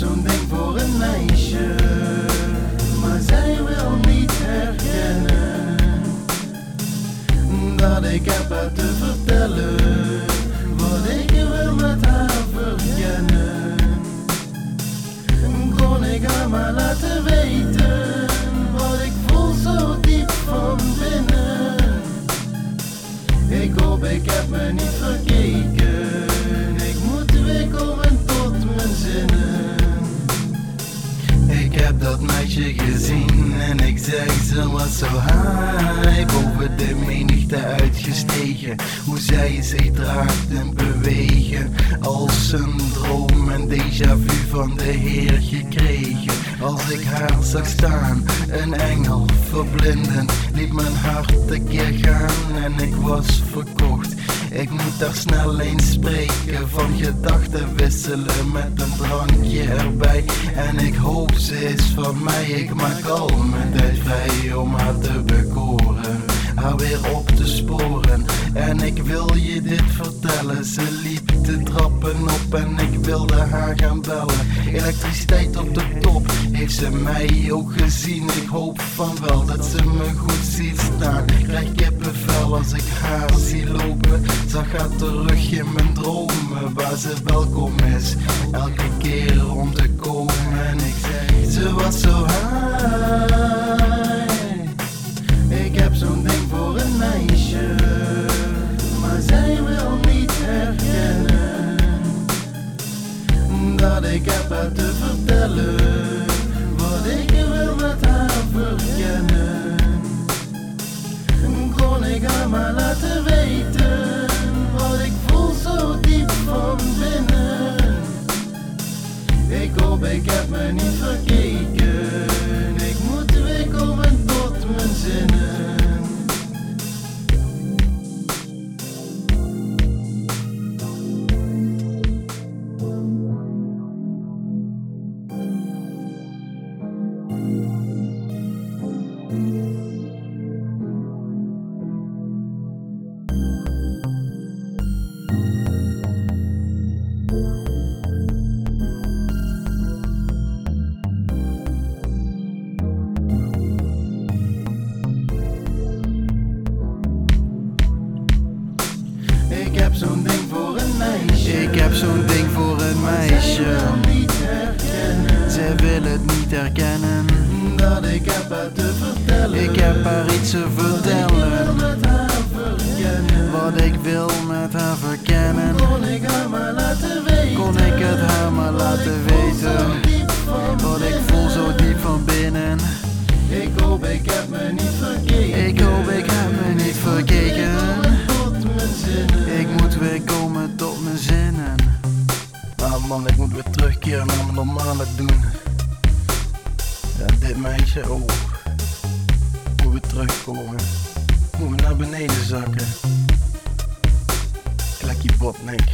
zo'n ding voor een meisje, maar zij wil niet herkennen dat ik heb haar te vertellen, wat ik wil met haar verkennen. Kon ik haar maar laten heb dat meisje gezien en ik zeg ze was zo high. Boven de menigte uitgestegen. Hoe zij zich draagt en bewegen. Als een droom en déjà vu van de Heer gekregen. Als ik haar zag staan, een engel verblindend. Liet mijn hart keer gaan en ik was verkocht ik moet daar snel eens spreken Van gedachten wisselen met een drankje erbij. En ik hoop ze is van mij Ik maak al mijn tijd vrij om haar te bekoren Haar weer op te sporen. En ik wil je dit vertellen Ze liep te trappen op en wilde haar gaan bellen. Elektriciteit op de top Heeft ze mij ook gezien. Ik hoop van wel dat ze me goed ziet staan. Krijg kippenvel als ik haar zie lopen. Zag haar terug in mijn dromen Waar ze welkom is. Elke keer om te komen En ik zeg Ze was zo high Wat ik wil met haar verkennen Kon ik haar maar laten weten Wat ik voel zo diep van binnen. Ik hoop ik heb me niet verkeken. Ik moet weer komen tot mijn zinnen zo'n ding voor een meisje Ik heb zo'n ding voor een meisje. Ze wil het niet herkennen. Dat ik heb haar te vertellen Ik heb haar iets te vertellen. Wat ik wil met haar verkennen. Kon ik haar maar laten weten Kon ik het haar maar laten weten. Terugkeren naar mijn normale doen. Ja, dit meisje, oh. Moet weer terugkomen. Moet weer naar beneden zakken. Klekkie bot, nek